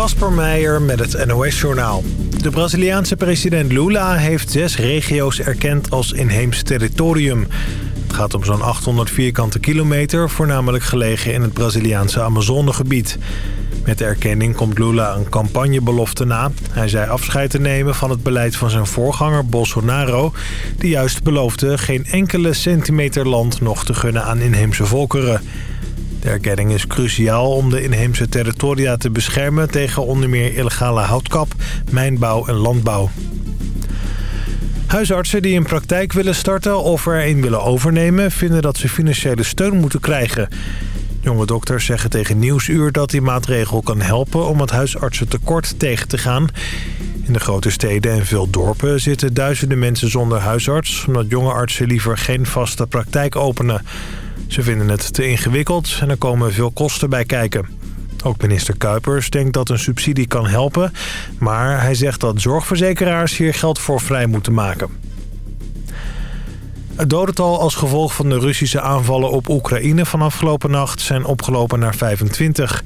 Kasper Meijer met het NOS-journaal. De Braziliaanse president Lula heeft zes regio's erkend als inheems territorium. Het gaat om zo'n 800 vierkante kilometer, voornamelijk gelegen in het Braziliaanse Amazonegebied. Met de erkenning komt Lula een campagnebelofte na. Hij zei afscheid te nemen van het beleid van zijn voorganger Bolsonaro... die juist beloofde geen enkele centimeter land nog te gunnen aan inheemse volkeren. De erkenning is cruciaal om de inheemse territoria te beschermen... tegen onder meer illegale houtkap, mijnbouw en landbouw. Huisartsen die een praktijk willen starten of er een willen overnemen... vinden dat ze financiële steun moeten krijgen. Jonge dokters zeggen tegen Nieuwsuur dat die maatregel kan helpen... om het huisartsentekort tegen te gaan. In de grote steden en veel dorpen zitten duizenden mensen zonder huisarts... omdat jonge artsen liever geen vaste praktijk openen... Ze vinden het te ingewikkeld en er komen veel kosten bij kijken. Ook minister Kuipers denkt dat een subsidie kan helpen... maar hij zegt dat zorgverzekeraars hier geld voor vrij moeten maken. Het dodental als gevolg van de Russische aanvallen op Oekraïne van afgelopen nacht zijn opgelopen naar 25.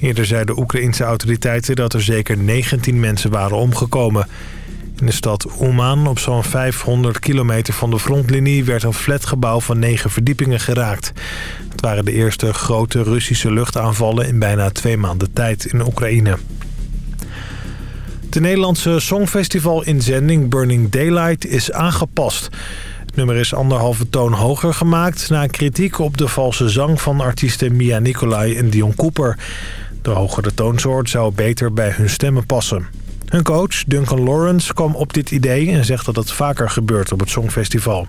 Eerder zeiden Oekraïnse autoriteiten dat er zeker 19 mensen waren omgekomen. In de stad Oman, op zo'n 500 kilometer van de frontlinie... werd een flatgebouw van negen verdiepingen geraakt. Het waren de eerste grote Russische luchtaanvallen... in bijna twee maanden tijd in Oekraïne. De Nederlandse Songfestival inzending Burning Daylight is aangepast. Het nummer is anderhalve toon hoger gemaakt... na kritiek op de valse zang van artiesten Mia Nicolai en Dion Cooper. De hogere toonsoort zou beter bij hun stemmen passen. Hun coach, Duncan Lawrence, kwam op dit idee en zegt dat het vaker gebeurt op het Songfestival.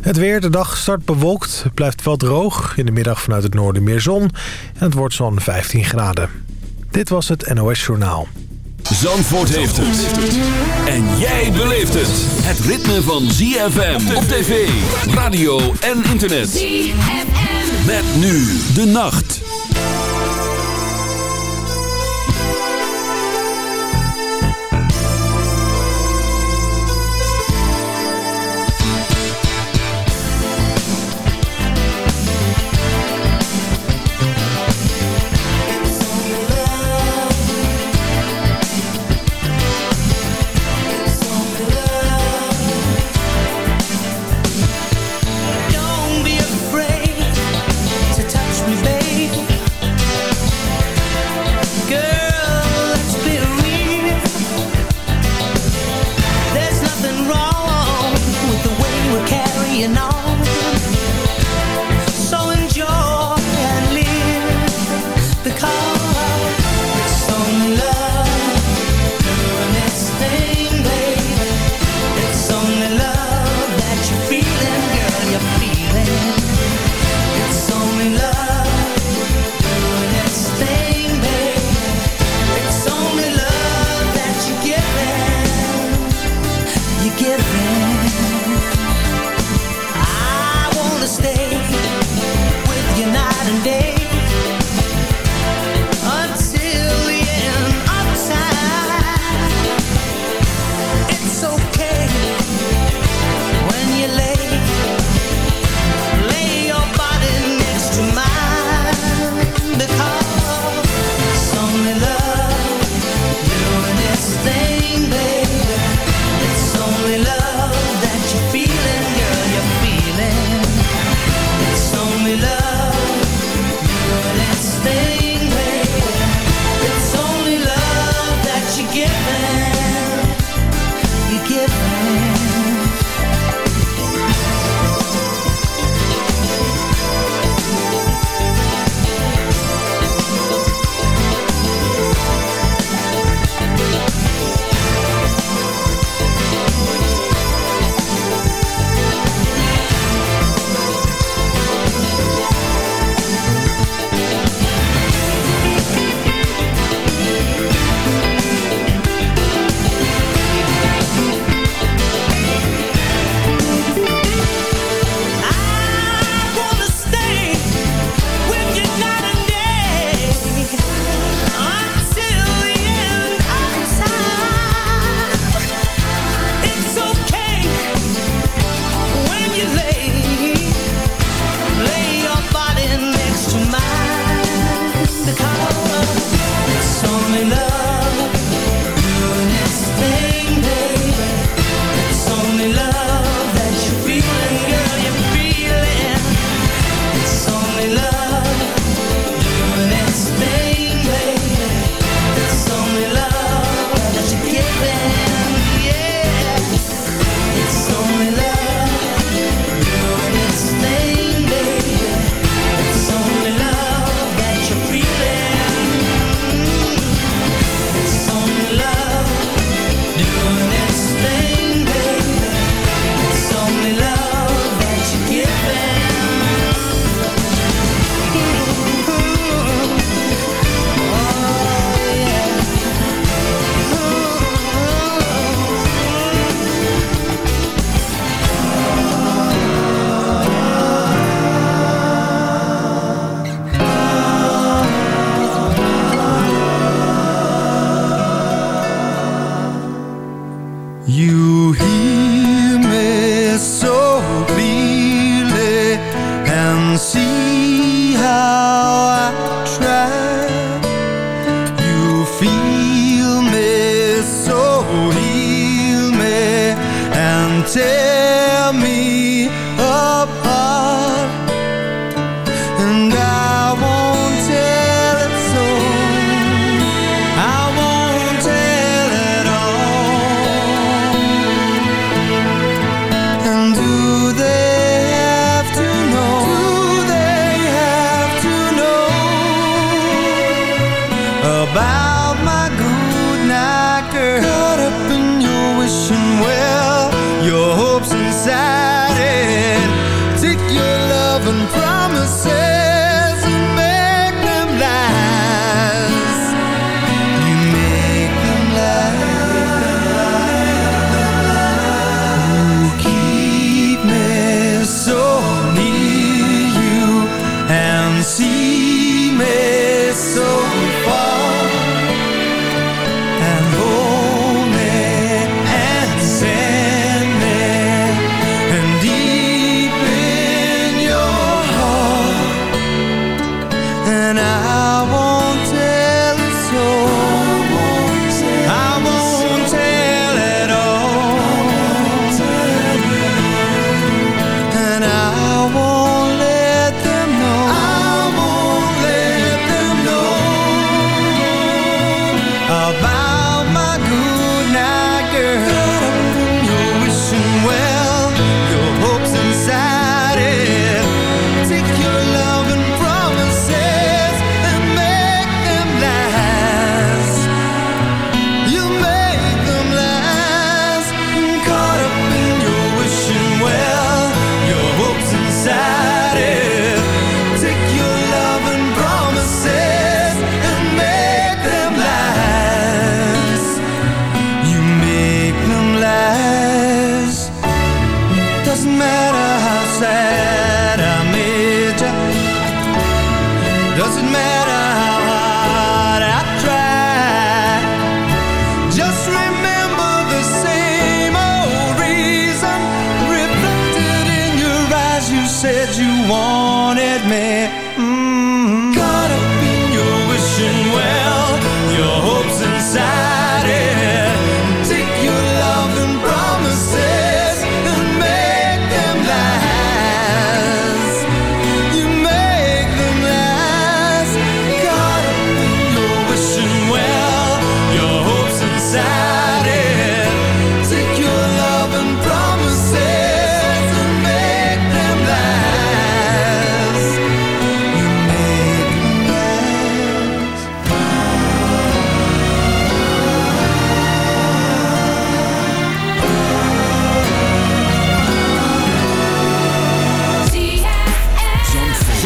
Het weer, de dag start bewolkt, het blijft wel droog. In de middag vanuit het noorden meer zon en het wordt zo'n 15 graden. Dit was het NOS Journaal. Zandvoort heeft het. En jij beleeft het. Het ritme van ZFM op tv, radio en internet. ZFM. Met nu de nacht.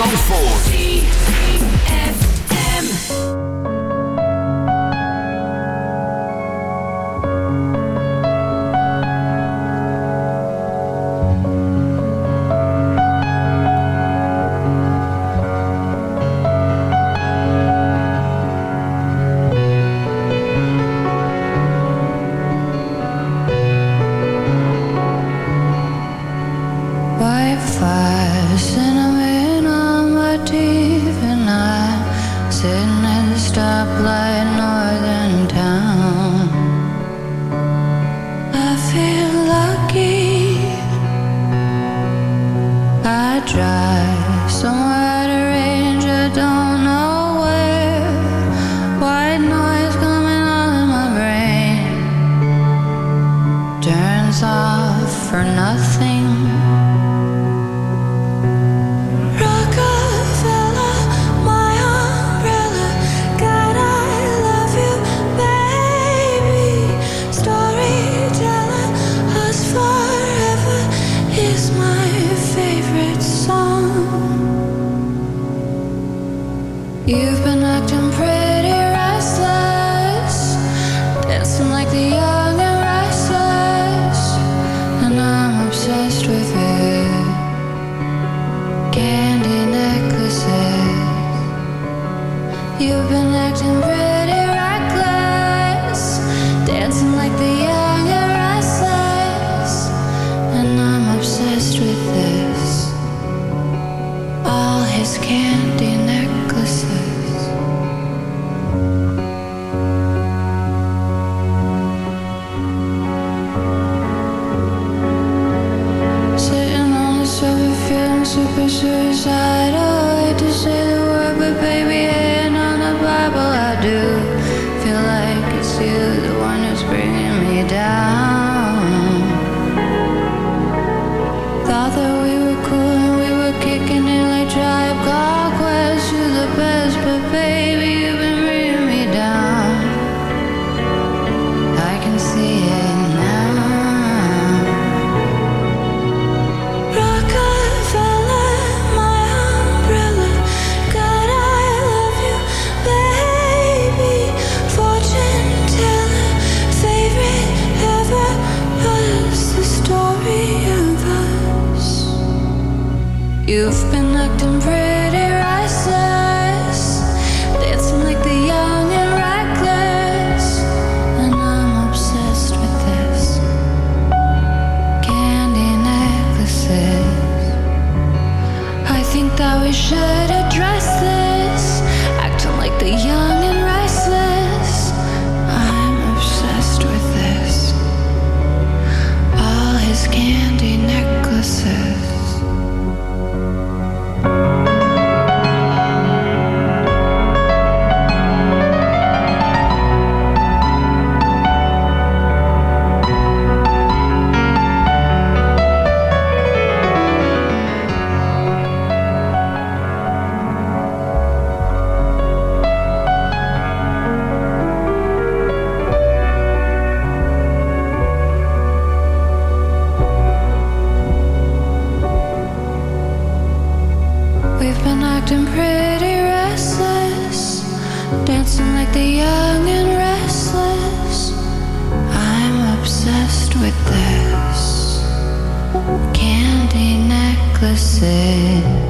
Zandvoort. Necklaces.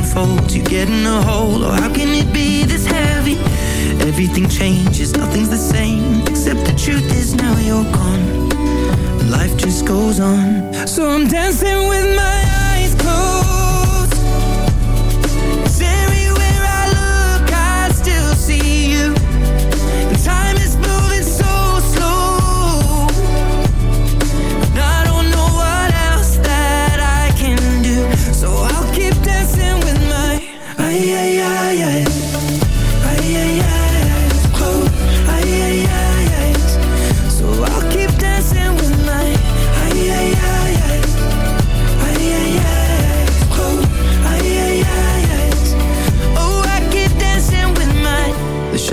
unfolds. You get in a hole, oh how can it be this heavy? Everything changes, nothing's the same Except the truth is now you're gone. Life just goes on. So I'm dancing with my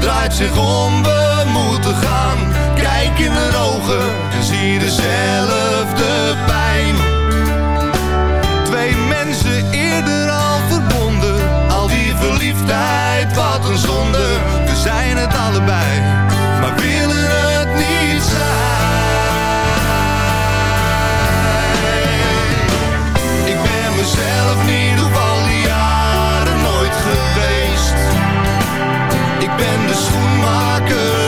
Draait zich om, we moeten gaan. Kijk in de ogen en zie dezelfde pijn. schoenmaker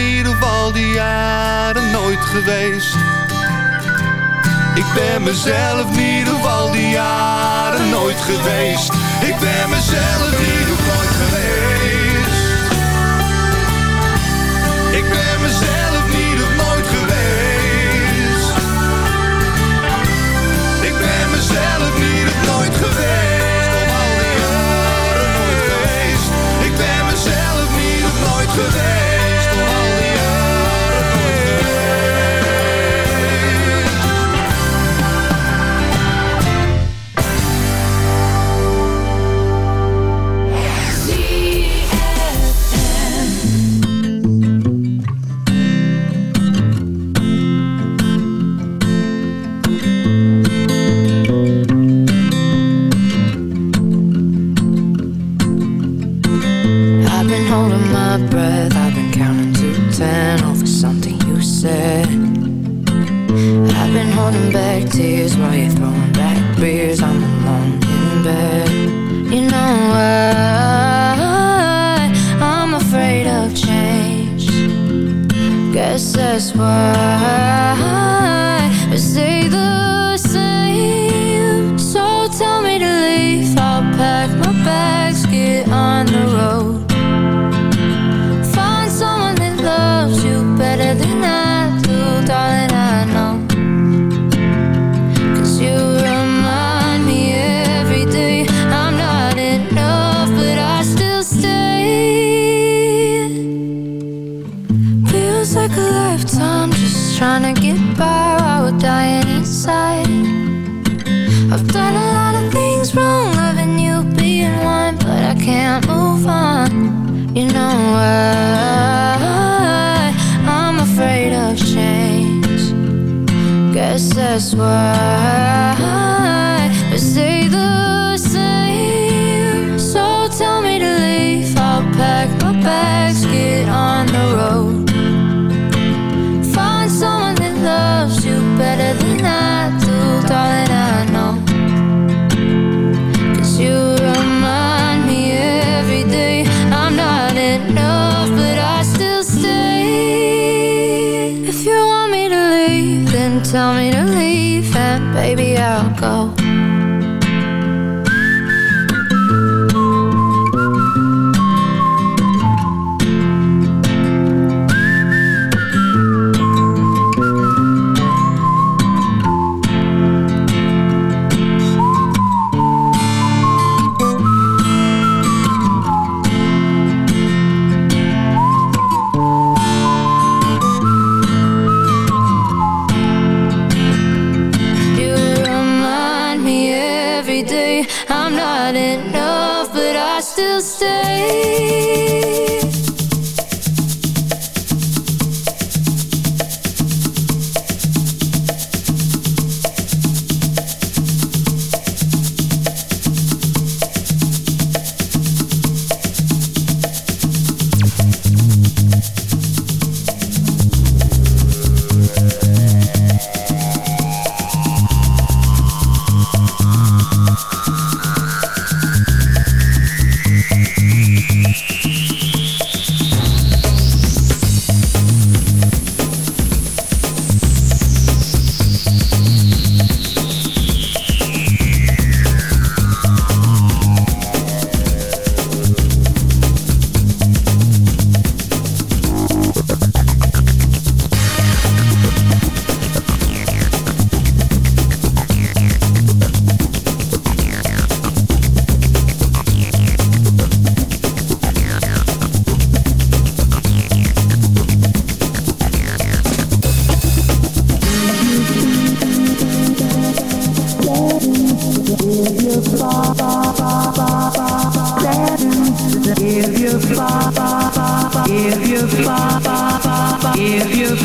Uf al die jaren nooit geweest. Ik ben mezelf niet op al die jaren nooit geweest. Ik ben mezelf niet of nooit geweest. Ik ben mezelf niet of nooit geweest. Ik ben mezelf niet of nooit geweest.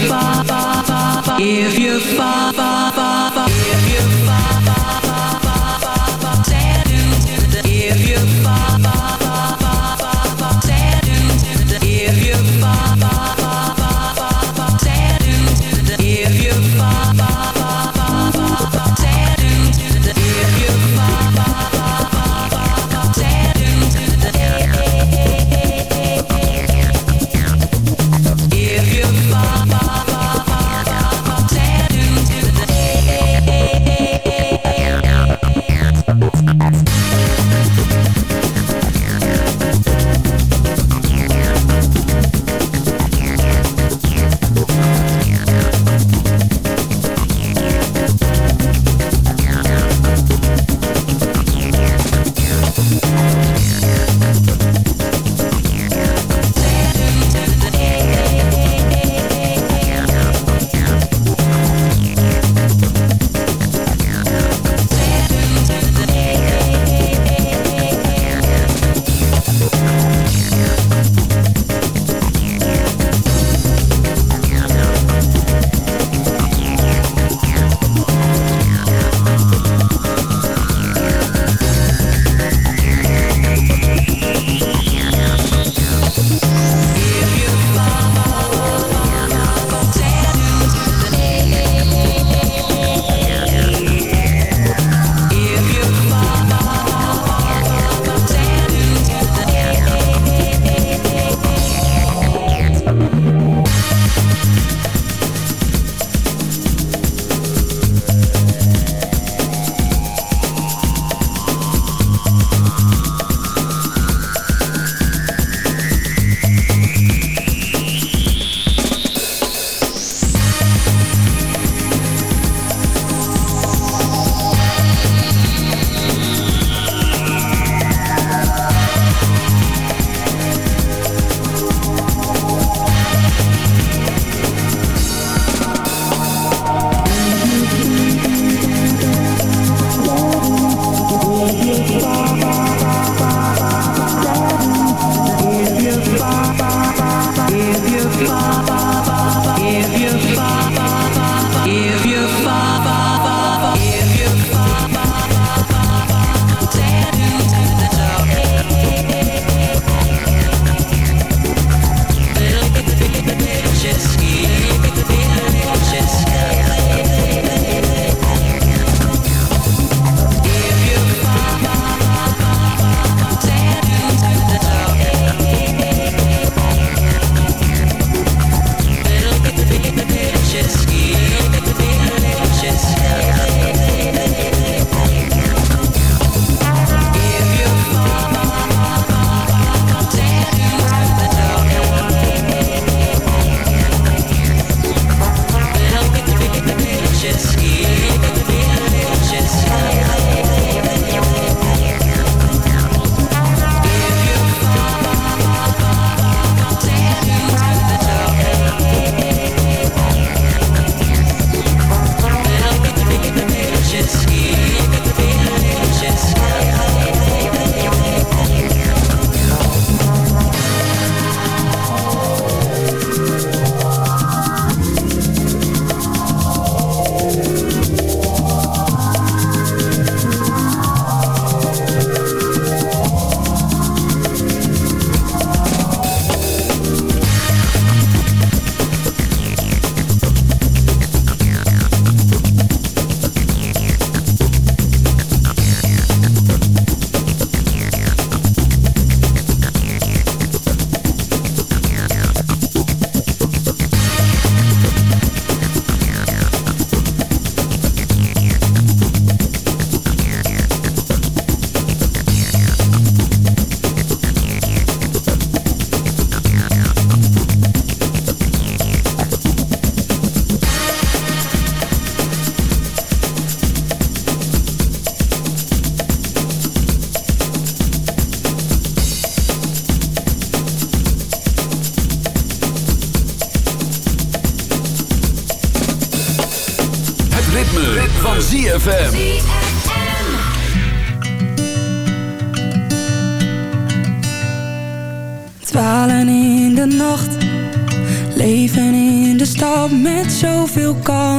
If you fall, if you fall, if you fall.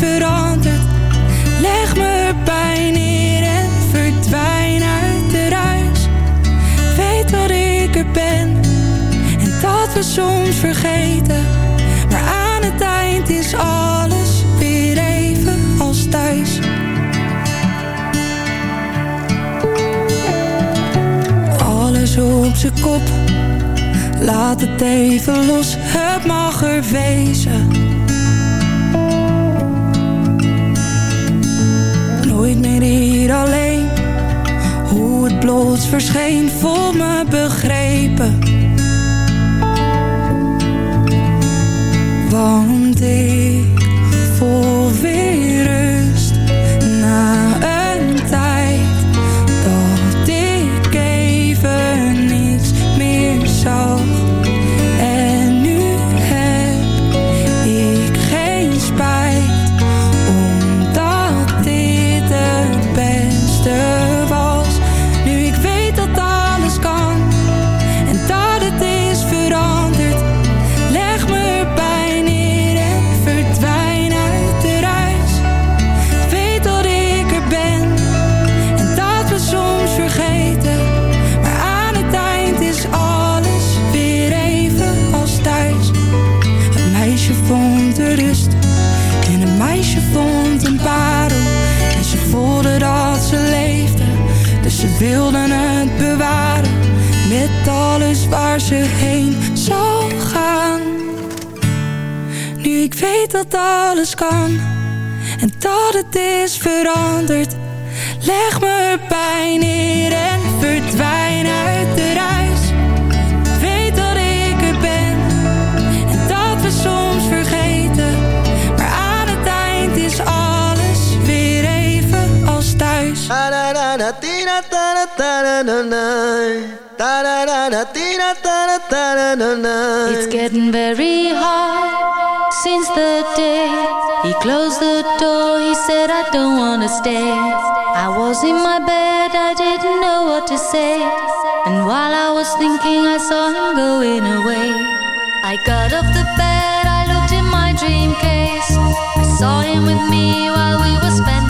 Veranderd. Leg me pijn neer en verdwijn uit de ruis. Weet dat ik er ben en dat we soms vergeten. Maar aan het eind is alles weer even als thuis. Alles op zijn kop, laat het even los, het mag er wezen. Meer hier alleen, hoe het plots verscheen, vol me begrepen. Want ik dat alles kan en dat het is veranderd. Leg me pijn neer en verdwijn uit de ruis. Weet dat ik er ben en dat we soms vergeten. Maar aan het eind is alles weer even als thuis. It's getting very hard since the day he closed the door. He said, I don't wanna stay. I was in my bed, I didn't know what to say. And while I was thinking, I saw him going away. I got off the bed, I looked in my dream case. I saw him with me while we were spending